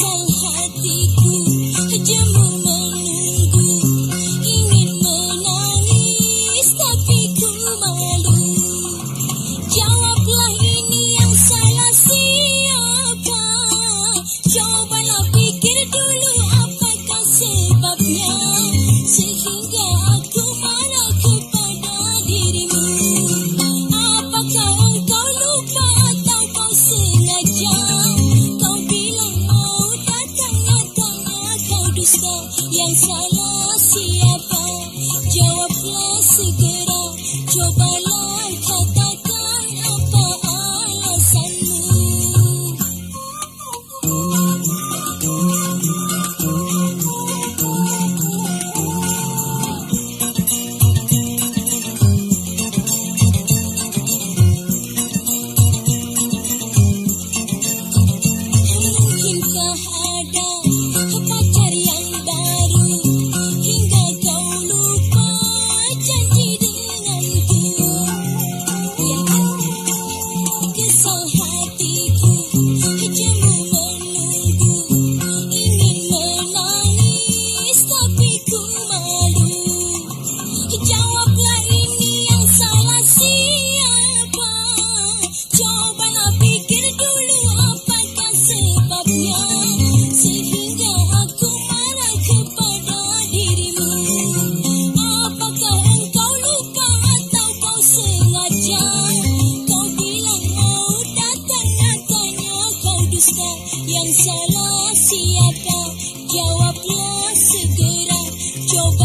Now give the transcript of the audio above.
say heartbeat Nunca Papa, que é o Abiá Cegueira, que é o